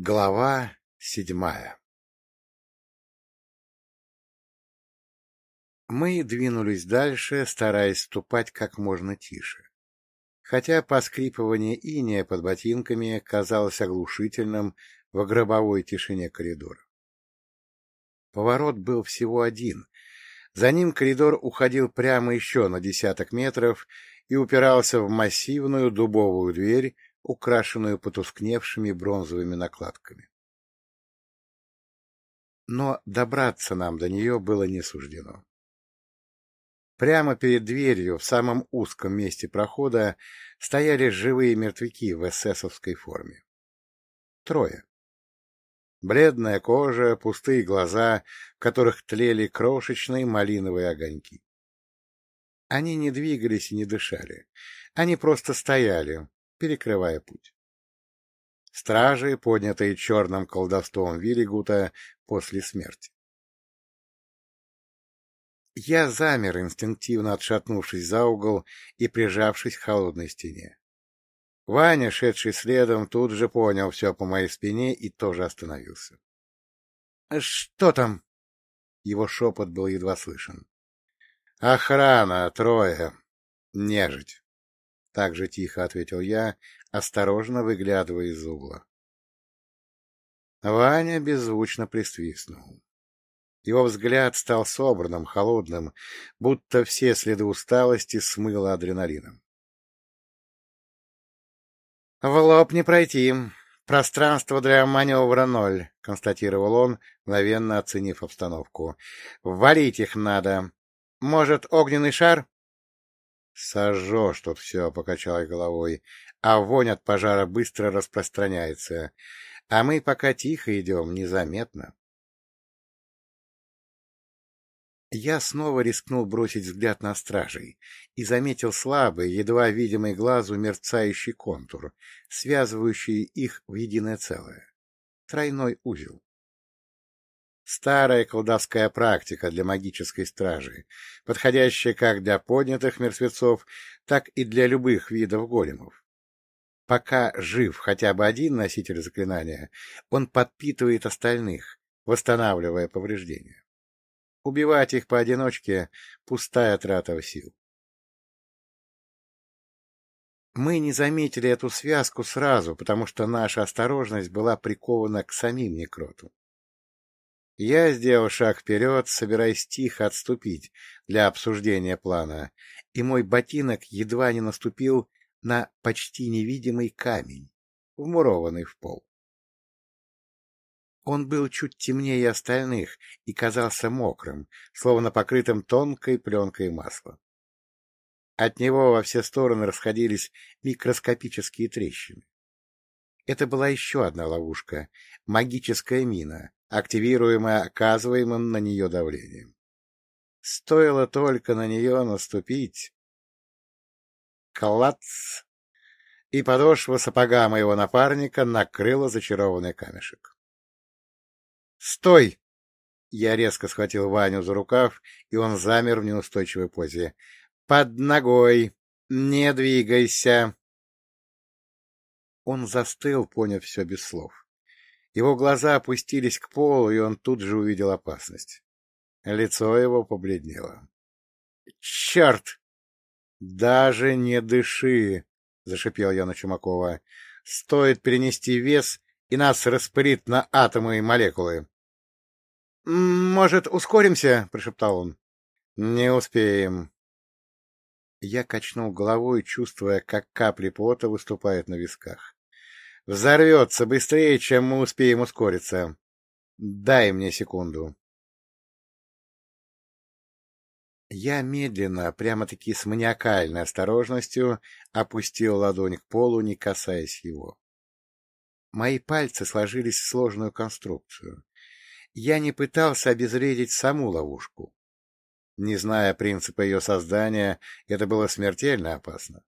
Глава седьмая Мы двинулись дальше, стараясь ступать как можно тише. Хотя поскрипывание иния под ботинками казалось оглушительным в гробовой тишине коридора. Поворот был всего один. За ним коридор уходил прямо еще на десяток метров и упирался в массивную дубовую дверь, украшенную потускневшими бронзовыми накладками. Но добраться нам до нее было не суждено. Прямо перед дверью, в самом узком месте прохода, стояли живые мертвяки в эсэсовской форме. Трое. Бледная кожа, пустые глаза, в которых тлели крошечные малиновые огоньки. Они не двигались и не дышали. Они просто стояли, перекрывая путь. Стражи, поднятые черным колдовством Виллигута после смерти. Я замер, инстинктивно отшатнувшись за угол и прижавшись к холодной стене. Ваня, шедший следом, тут же понял все по моей спине и тоже остановился. — Что там? Его шепот был едва слышен. — Охрана, трое. Нежить. Так же тихо ответил я, осторожно выглядывая из угла. Ваня беззвучно присвистнул. Его взгляд стал собранным, холодным, будто все следы усталости смыло адреналином. — В лоб не пройти. Пространство для маневра ноль, — констатировал он, мгновенно оценив обстановку. — Валить их надо. Может, огненный шар? — Сожжешь тут все, — покачал я головой, а вонь от пожара быстро распространяется, а мы пока тихо идем, незаметно. Я снова рискнул бросить взгляд на стражей и заметил слабый, едва видимый глазу мерцающий контур, связывающий их в единое целое. Тройной узел. Старая колдовская практика для магической стражи, подходящая как для поднятых мертвецов, так и для любых видов големов. Пока жив хотя бы один носитель заклинания, он подпитывает остальных, восстанавливая повреждения. Убивать их поодиночке — пустая трата сил. Мы не заметили эту связку сразу, потому что наша осторожность была прикована к самим некроту. Я сделал шаг вперед, собираясь тихо отступить для обсуждения плана, и мой ботинок едва не наступил на почти невидимый камень, вмурованный в пол. Он был чуть темнее остальных и казался мокрым, словно покрытым тонкой пленкой масла. От него во все стороны расходились микроскопические трещины. Это была еще одна ловушка — магическая мина, активируемая оказываемым на нее давлением. Стоило только на нее наступить... Клац! И подошва сапога моего напарника накрыла зачарованный камешек. «Стой!» Я резко схватил Ваню за рукав, и он замер в неустойчивой позе. «Под ногой! Не двигайся!» Он застыл, поняв все без слов. Его глаза опустились к полу, и он тут же увидел опасность. Лицо его побледнело. «Черт! Даже не дыши!» — зашипел я на Чумакова. «Стоит перенести вес, и нас распылит на атомы и молекулы. — Может, ускоримся? — прошептал он. — Не успеем. Я качнул головой, чувствуя, как капли пота выступают на висках. — Взорвется быстрее, чем мы успеем ускориться. Дай мне секунду. Я медленно, прямо-таки с маниакальной осторожностью, опустил ладонь к полу, не касаясь его. Мои пальцы сложились в сложную конструкцию. Я не пытался обезвредить саму ловушку. Не зная принципа ее создания, это было смертельно опасно.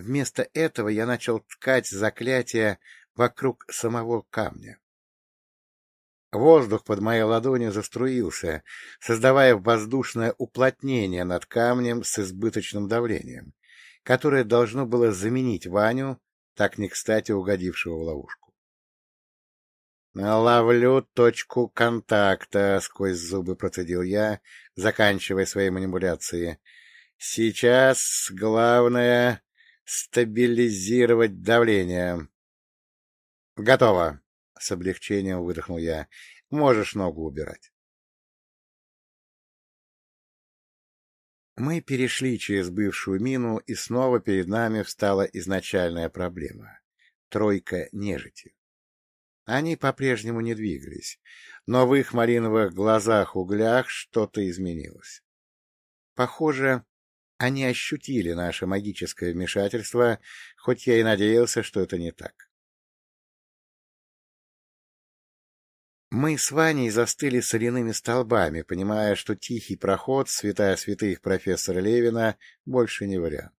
Вместо этого я начал ткать заклятие вокруг самого камня. Воздух под моей ладонью заструился, создавая воздушное уплотнение над камнем с избыточным давлением, которое должно было заменить Ваню так не кстати угодившего в ловушку. — Ловлю точку контакта, — сквозь зубы процедил я, заканчивая свои манипуляции. — Сейчас главное — стабилизировать давление. — Готово, — с облегчением выдохнул я. — Можешь ногу убирать. Мы перешли через бывшую мину, и снова перед нами встала изначальная проблема — тройка нежити. Они по-прежнему не двигались, но в их малиновых глазах-углях что-то изменилось. Похоже, они ощутили наше магическое вмешательство, хоть я и надеялся, что это не так. Мы с Ваней застыли соляными столбами, понимая, что тихий проход, святая святых профессора Левина, больше не вариант.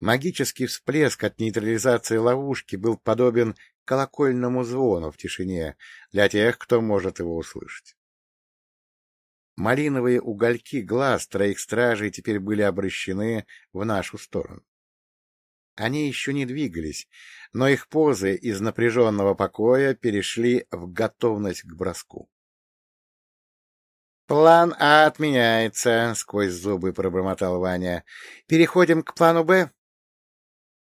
Магический всплеск от нейтрализации ловушки был подобен колокольному звону в тишине для тех, кто может его услышать. Малиновые угольки глаз троих стражей теперь были обращены в нашу сторону. Они еще не двигались, но их позы из напряженного покоя перешли в готовность к броску. «План А отменяется», — сквозь зубы пробормотал Ваня. «Переходим к плану Б».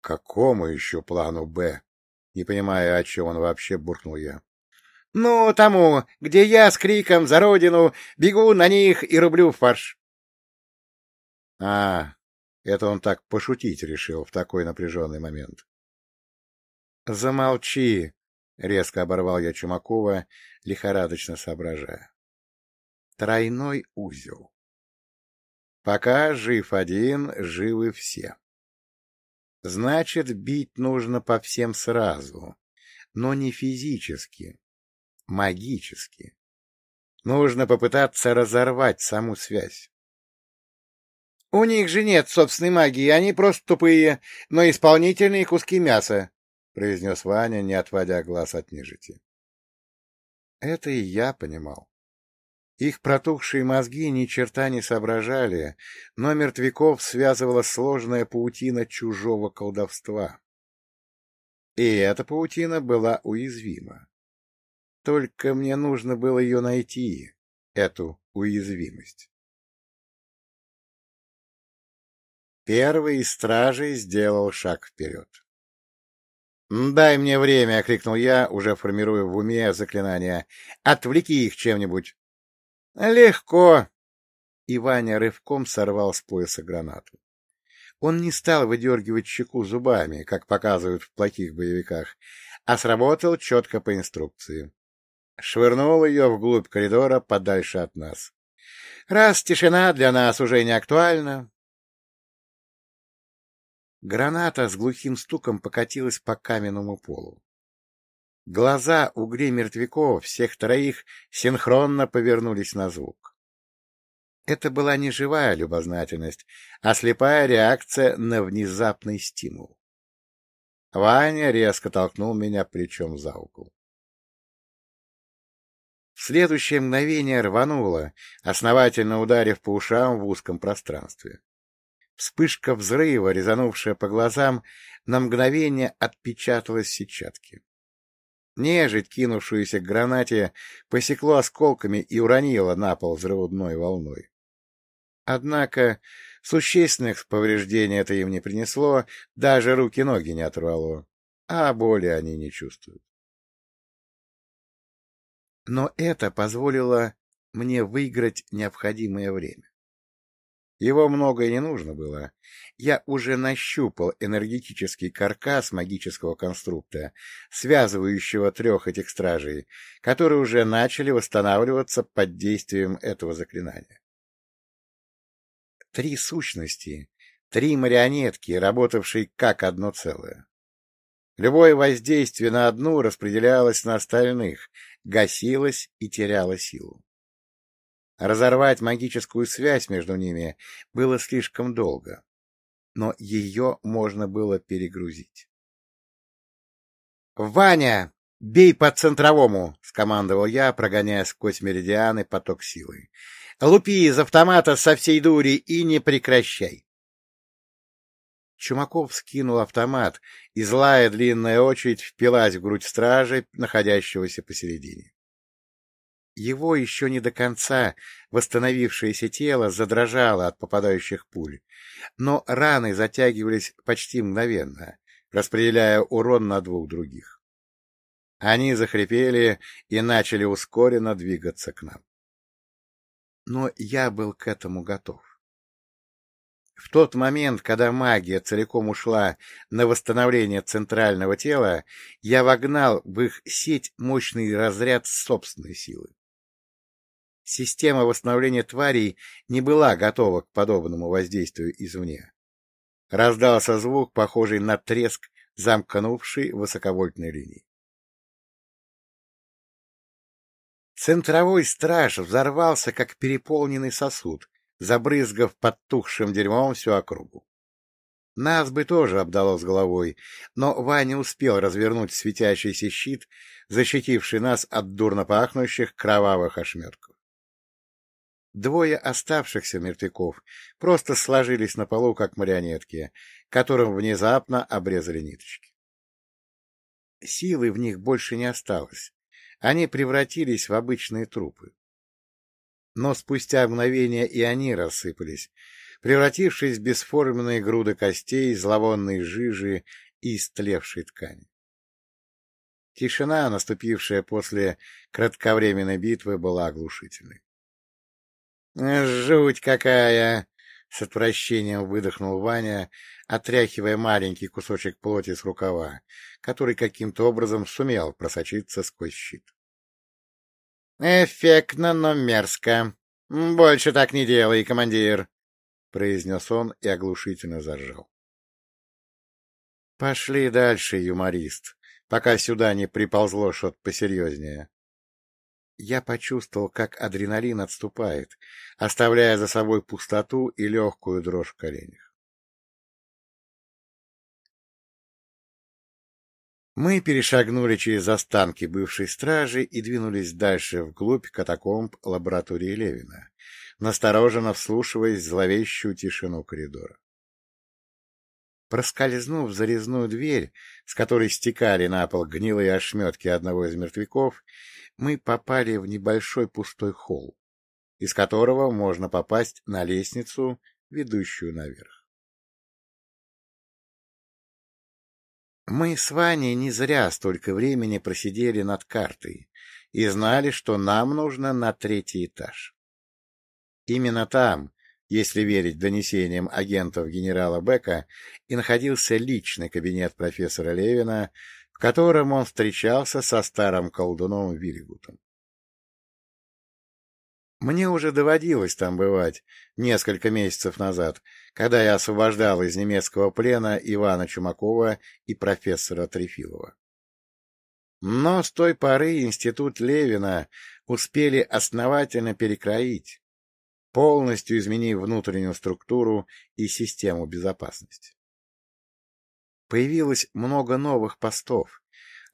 «Какому еще плану Б?» Не понимая, о чем он вообще, буркнул я. — Ну, тому, где я с криком «За родину!» бегу на них и рублю фарш. — А, это он так пошутить решил в такой напряженный момент. — Замолчи! — резко оборвал я Чумакова, лихорадочно соображая. Тройной узел. Пока жив один, живы все. Значит, бить нужно по всем сразу, но не физически, магически. Нужно попытаться разорвать саму связь. — У них же нет собственной магии, они просто тупые, но исполнительные куски мяса, — произнес Ваня, не отводя глаз от нежити. Это и я понимал. Их протухшие мозги ни черта не соображали, но мертвяков связывала сложная паутина чужого колдовства. И эта паутина была уязвима. Только мне нужно было ее найти, эту уязвимость. Первый из стражей сделал шаг вперед. «Дай мне время!» — крикнул я, уже формируя в уме заклинание. «Отвлеки их чем-нибудь!» Легко. И Ваня рывком сорвал с пояса гранату. Он не стал выдергивать щеку зубами, как показывают в плохих боевиках, а сработал четко по инструкции. Швырнул ее вглубь коридора подальше от нас. Раз тишина для нас уже не актуальна. Граната с глухим стуком покатилась по каменному полу. Глаза угрей мертвяков, всех троих, синхронно повернулись на звук. Это была не живая любознательность, а слепая реакция на внезапный стимул. Ваня резко толкнул меня плечом за угол. Следующее мгновение рвануло, основательно ударив по ушам в узком пространстве. Вспышка взрыва, резанувшая по глазам, на мгновение отпечаталась в сетчатке. Нежить, кинувшуюся к гранате, посекло осколками и уронило на пол взрывной волной. Однако существенных повреждений это им не принесло, даже руки-ноги не оторвало, а боли они не чувствуют. Но это позволило мне выиграть необходимое время. Его многое не нужно было. Я уже нащупал энергетический каркас магического конструкта, связывающего трех этих стражей, которые уже начали восстанавливаться под действием этого заклинания. Три сущности, три марионетки, работавшие как одно целое. Любое воздействие на одну распределялось на остальных, гасилось и теряло силу. Разорвать магическую связь между ними было слишком долго, но ее можно было перегрузить. «Ваня, бей по центровому!» — скомандовал я, прогоняя сквозь меридианы поток силы. «Лупи из автомата со всей дури и не прекращай!» Чумаков скинул автомат, и злая длинная очередь впилась в грудь стражи, находящегося посередине. Его еще не до конца восстановившееся тело задрожало от попадающих пуль, но раны затягивались почти мгновенно, распределяя урон на двух других. Они захрипели и начали ускоренно двигаться к нам. Но я был к этому готов. В тот момент, когда магия целиком ушла на восстановление центрального тела, я вогнал в их сеть мощный разряд собственной силы. Система восстановления тварей не была готова к подобному воздействию извне. Раздался звук, похожий на треск замкнувшей высоковольтной линии. Центровой страж взорвался, как переполненный сосуд, забрызгав подтухшим дерьмом всю округу. Нас бы тоже обдало с головой, но Ваня успел развернуть светящийся щит, защитивший нас от дурно пахнущих кровавых ошметков. Двое оставшихся мертвяков просто сложились на полу, как марионетки, которым внезапно обрезали ниточки. Силы в них больше не осталось. Они превратились в обычные трупы. Но спустя мгновение и они рассыпались, превратившись в бесформенные груды костей, зловонной жижи и истлевшей ткани. Тишина, наступившая после кратковременной битвы, была оглушительной. «Жуть какая!» — с отвращением выдохнул Ваня, отряхивая маленький кусочек плоти с рукава, который каким-то образом сумел просочиться сквозь щит. «Эффектно, но мерзко. Больше так не делай, командир!» — произнес он и оглушительно заржал. «Пошли дальше, юморист, пока сюда не приползло что-то посерьезнее», я почувствовал, как адреналин отступает, оставляя за собой пустоту и легкую дрожь в коленях. Мы перешагнули через останки бывшей стражи и двинулись дальше вглубь катакомб лаборатории Левина, настороженно вслушиваясь в зловещую тишину коридора. Проскользнув за резную дверь, с которой стекали на пол гнилые ошметки одного из мертвяков, мы попали в небольшой пустой холл, из которого можно попасть на лестницу, ведущую наверх. Мы с Ваней не зря столько времени просидели над картой и знали, что нам нужно на третий этаж. Именно там, если верить донесениям агентов генерала Бека, и находился личный кабинет профессора Левина, котором он встречался со старым колдуном Вильгутом. Мне уже доводилось там бывать несколько месяцев назад, когда я освобождал из немецкого плена Ивана Чумакова и профессора Трефилова. Но с той поры институт Левина успели основательно перекроить, полностью изменив внутреннюю структуру и систему безопасности. Появилось много новых постов,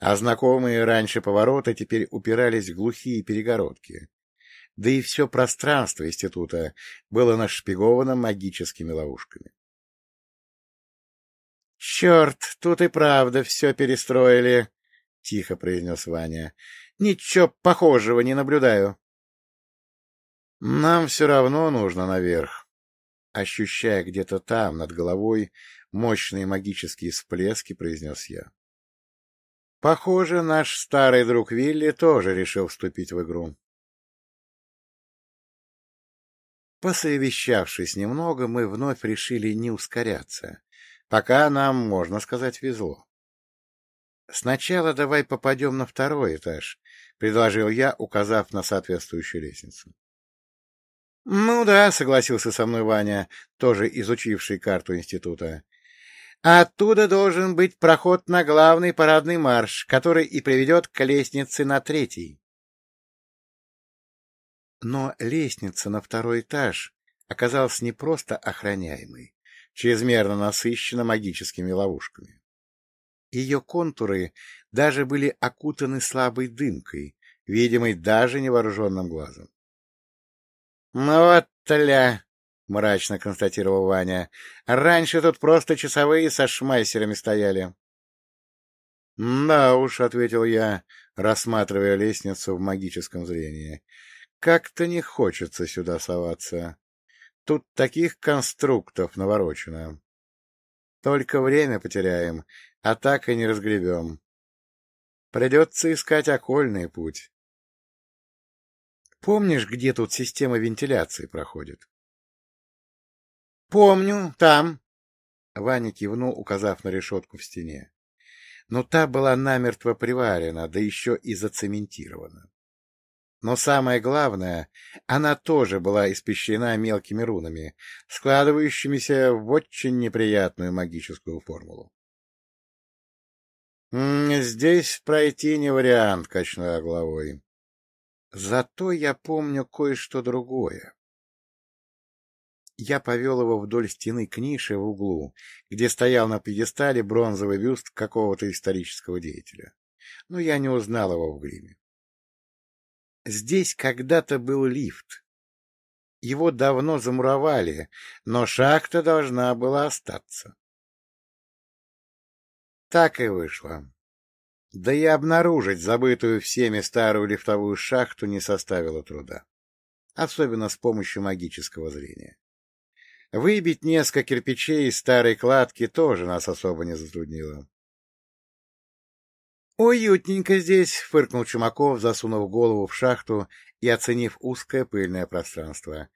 а знакомые раньше повороты теперь упирались в глухие перегородки. Да и все пространство института было нашпиговано магическими ловушками. — Черт, тут и правда все перестроили, — тихо произнес Ваня. — Ничего похожего не наблюдаю. — Нам все равно нужно наверх. Ощущая где-то там, над головой, мощные магические всплески, произнес я. Похоже, наш старый друг Вилли тоже решил вступить в игру. Посовещавшись немного, мы вновь решили не ускоряться, пока нам, можно сказать, везло. «Сначала давай попадем на второй этаж», — предложил я, указав на соответствующую лестницу. «Ну да», — согласился со мной Ваня, тоже изучивший карту института. Оттуда должен быть проход на главный парадный марш, который и приведет к лестнице на третий. Но лестница на второй этаж оказалась не просто охраняемой, чрезмерно насыщена магическими ловушками. Ее контуры даже были окутаны слабой дымкой, видимой даже невооруженным глазом. — Ну вот, тля! — мрачно констатировал Ваня. — Раньше тут просто часовые со шмайсерами стояли. — Да уж, — ответил я, рассматривая лестницу в магическом зрении. — Как-то не хочется сюда соваться. Тут таких конструктов наворочено. Только время потеряем, а так и не разгребем. Придется искать окольный путь. Помнишь, где тут система вентиляции проходит? — Помню, там. Ваня кивнул, указав на решетку в стене. Но та была намертво приварена, да еще и зацементирована. Но самое главное, она тоже была испещрена мелкими рунами, складывающимися в очень неприятную магическую формулу. «Здесь пройти не вариант», — качнула головой. «Зато я помню кое-что другое». Я повел его вдоль стены к нише в углу, где стоял на пьедестале бронзовый бюст какого-то исторического деятеля. Но я не узнал его в гриме. Здесь когда-то был лифт. Его давно замуровали, но шахта должна была остаться. Так и вышло. Да и обнаружить забытую всеми старую лифтовую шахту не составило труда. Особенно с помощью магического зрения. Выбить несколько кирпичей из старой кладки тоже нас особо не затруднило. «Уютненько здесь», — фыркнул Чумаков, засунув голову в шахту и оценив узкое пыльное пространство.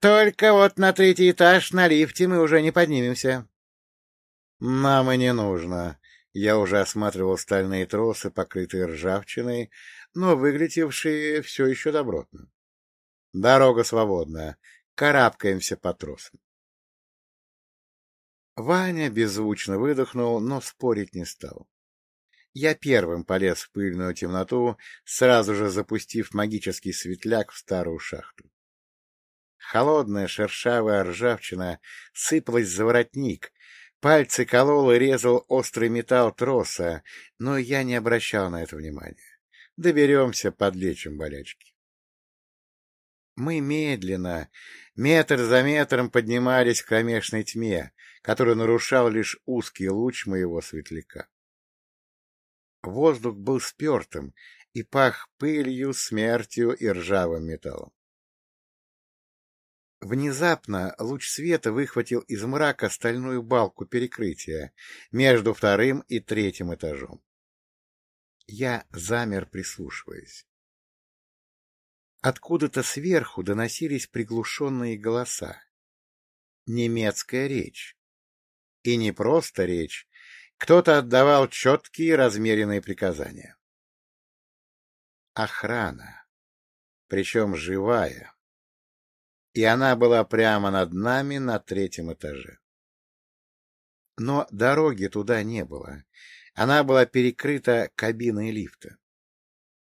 «Только вот на третий этаж на лифте мы уже не поднимемся». «Нам и не нужно». Я уже осматривал стальные тросы, покрытые ржавчиной, но выглядевшие все еще добротно. Дорога свободна. Карабкаемся по тросам. Ваня беззвучно выдохнул, но спорить не стал. Я первым полез в пыльную темноту, сразу же запустив магический светляк в старую шахту. Холодная шершавая ржавчина сыпалась за воротник, пальцы колол и резал острый металл троса, но я не обращал на это внимания. Доберемся, подлечим болячки. Мы медленно, метр за метром поднимались к кромешной тьме, которую нарушал лишь узкий луч моего светляка. Воздух был спертым и пах пылью, смертью и ржавым металлом. Внезапно луч света выхватил из мрака стальную балку перекрытия между вторым и третьим этажом. Я замер, прислушиваясь. Откуда-то сверху доносились приглушенные голоса. Немецкая речь. И не просто речь, кто-то отдавал четкие размеренные приказания. Охрана, причем живая. И она была прямо над нами на третьем этаже. Но дороги туда не было. Она была перекрыта кабиной лифта.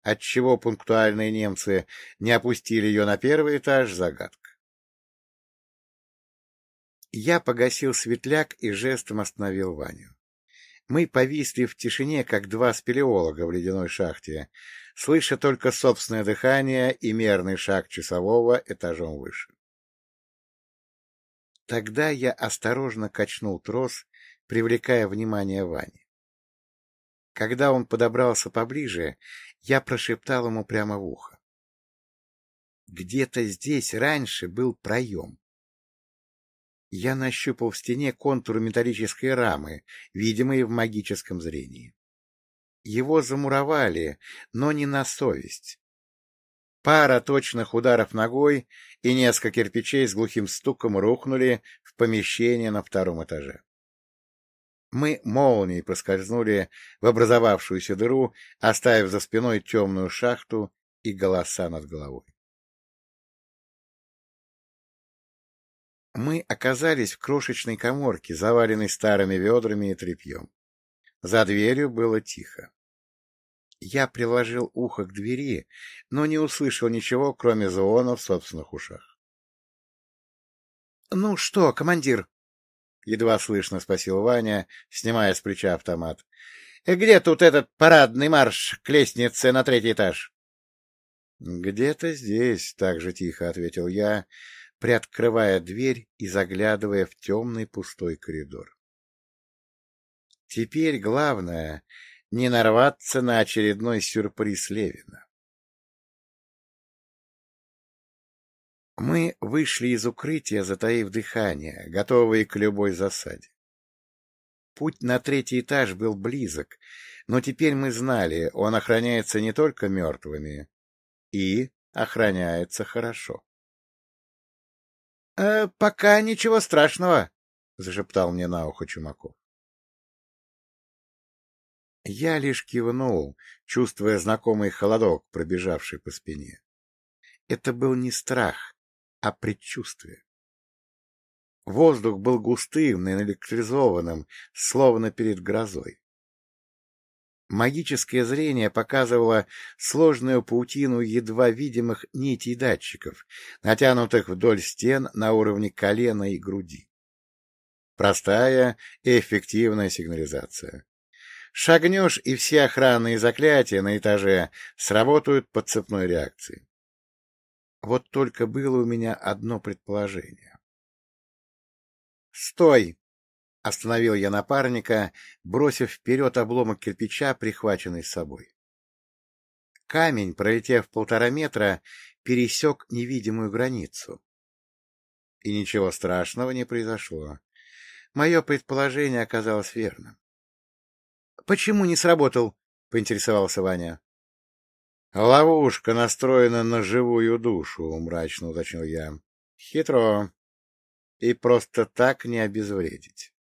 Отчего пунктуальные немцы не опустили ее на первый этаж — загадка. Я погасил светляк и жестом остановил Ваню. Мы повисли в тишине, как два спелеолога в ледяной шахте, слыша только собственное дыхание и мерный шаг часового этажом выше. Тогда я осторожно качнул трос, привлекая внимание Вани. Когда он подобрался поближе, я прошептал ему прямо в ухо. Где-то здесь раньше был проем. Я нащупал в стене контур металлической рамы, видимые в магическом зрении. Его замуровали, но не на совесть. Пара точных ударов ногой и несколько кирпичей с глухим стуком рухнули в помещение на втором этаже. Мы молнией проскользнули в образовавшуюся дыру, оставив за спиной темную шахту и голоса над головой. Мы оказались в крошечной коморке, заваленной старыми ведрами и тряпьем. За дверью было тихо. Я приложил ухо к двери, но не услышал ничего, кроме звона в собственных ушах. — Ну что, командир? — едва слышно спросил Ваня, снимая с плеча автомат. — Где тут этот парадный марш к лестнице на третий этаж? — Где-то здесь, — так же тихо ответил я, приоткрывая дверь и заглядывая в темный пустой коридор. Теперь главное — не нарваться на очередной сюрприз Левина. Мы вышли из укрытия, затаив дыхание, готовые к любой засаде. Путь на третий этаж был близок, но теперь мы знали, он охраняется не только мертвыми, и охраняется хорошо. «Э, — Пока ничего страшного, — зашептал мне на ухо Чумаков. Я лишь кивнул, чувствуя знакомый холодок, пробежавший по спине. Это был не страх, а предчувствие. Воздух был густым, наэлектризованным, словно перед грозой. Магическое зрение показывало сложную паутину едва видимых нитей датчиков, натянутых вдоль стен на уровне колена и груди. Простая и эффективная сигнализация. Шагнешь, и все охранные заклятия на этаже сработают по цепной реакции. Вот только было у меня одно предположение. «Стой!» — остановил я напарника, бросив вперед обломок кирпича, прихваченный с собой. Камень, пролетев полтора метра, пересек невидимую границу. И ничего страшного не произошло. Мое предположение оказалось верным. — Почему не сработал? — поинтересовался Ваня. — Ловушка настроена на живую душу, — мрачно уточнил я. — Хитро. И просто так не обезвредить.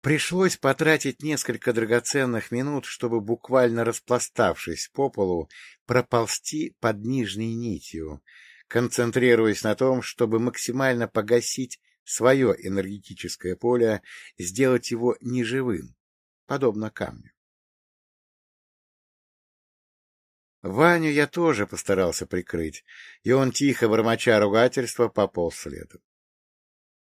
Пришлось потратить несколько драгоценных минут, чтобы, буквально распластавшись по полу, проползти под нижней нитью, концентрируясь на том, чтобы максимально погасить свое энергетическое поле, сделать его неживым, подобно камню. Ваню я тоже постарался прикрыть, и он, тихо бормоча ругательства, пополз следом.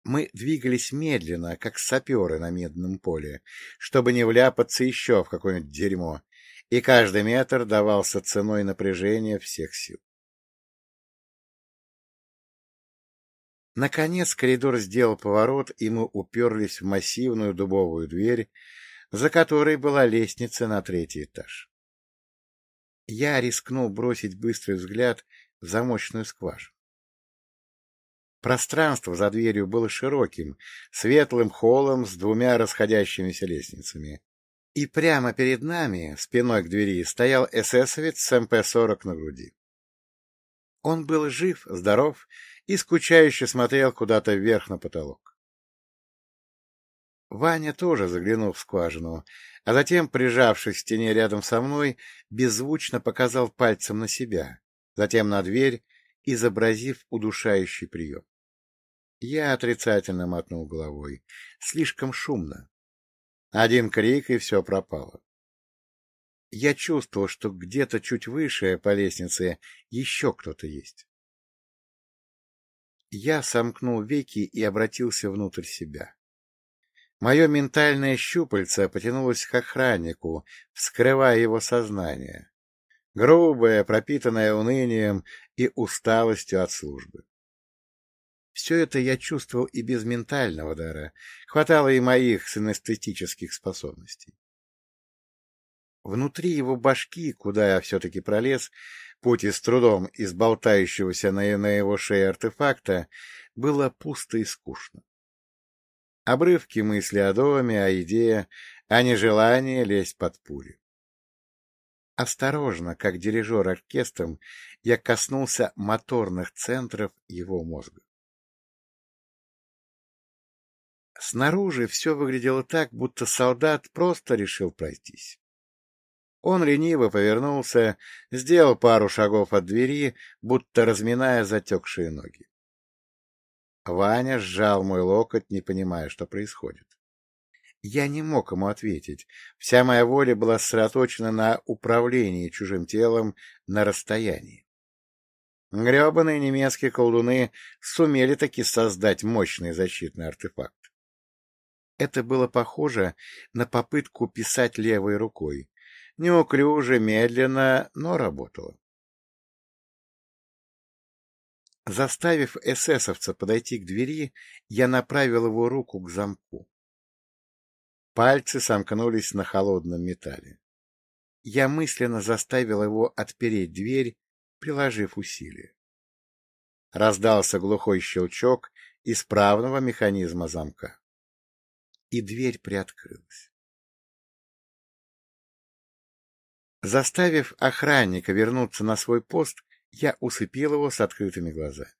Мы двигались медленно, как саперы на медном поле, чтобы не вляпаться еще в какое-нибудь дерьмо, и каждый метр давался ценой напряжения всех сил. Наконец коридор сделал поворот, и мы уперлись в массивную дубовую дверь, за которой была лестница на третий этаж. Я рискнул бросить быстрый взгляд в замочную скважину. Пространство за дверью было широким, светлым холлом с двумя расходящимися лестницами. И прямо перед нами, спиной к двери, стоял эсэсовец с МП-40 на груди. Он был жив, здоров и скучающе смотрел куда-то вверх на потолок. Ваня тоже заглянул в скважину, а затем, прижавшись к стене рядом со мной, беззвучно показал пальцем на себя, затем на дверь, изобразив удушающий прием. Я отрицательно мотнул головой. Слишком шумно. Один крик, и все пропало. Я чувствовал, что где-то чуть выше по лестнице еще кто-то есть. Я сомкнул веки и обратился внутрь себя. Мое ментальное щупальце потянулось к охраннику, вскрывая его сознание. Грубое, пропитанное унынием и усталостью от службы. Все это я чувствовал и без ментального дара, хватало и моих синестетических способностей. Внутри его башки, куда я все-таки пролез, путь с трудом из болтающегося на, его шее артефакта, было пусто и скучно. Обрывки мысли о доме, о еде, а не желание лезть под пули. Осторожно, как дирижер оркестром, я коснулся моторных центров его мозга. Снаружи все выглядело так, будто солдат просто решил пройтись. Он лениво повернулся, сделал пару шагов от двери, будто разминая затекшие ноги. Ваня сжал мой локоть, не понимая, что происходит. Я не мог ему ответить. Вся моя воля была сосредоточена на управлении чужим телом на расстоянии. Гребаные немецкие колдуны сумели таки создать мощный защитный артефакт. Это было похоже на попытку писать левой рукой. Неуклюже, медленно, но работало. Заставив эсэсовца подойти к двери, я направил его руку к замку. Пальцы сомкнулись на холодном металле. Я мысленно заставил его отпереть дверь, приложив усилие. Раздался глухой щелчок исправного механизма замка. И дверь приоткрылась. Заставив охранника вернуться на свой пост, я усыпил его с открытыми глазами.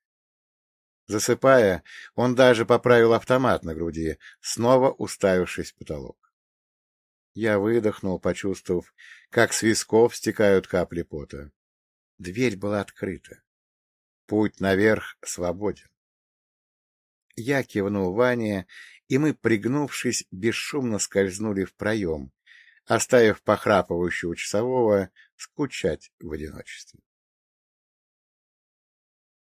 Засыпая, он даже поправил автомат на груди, снова уставившись в потолок. Я выдохнул, почувствовав, как с висков стекают капли пота. Дверь была открыта. Путь наверх свободен. Я кивнул Ване, и мы, пригнувшись, бесшумно скользнули в проем, оставив похрапывающего часового скучать в одиночестве.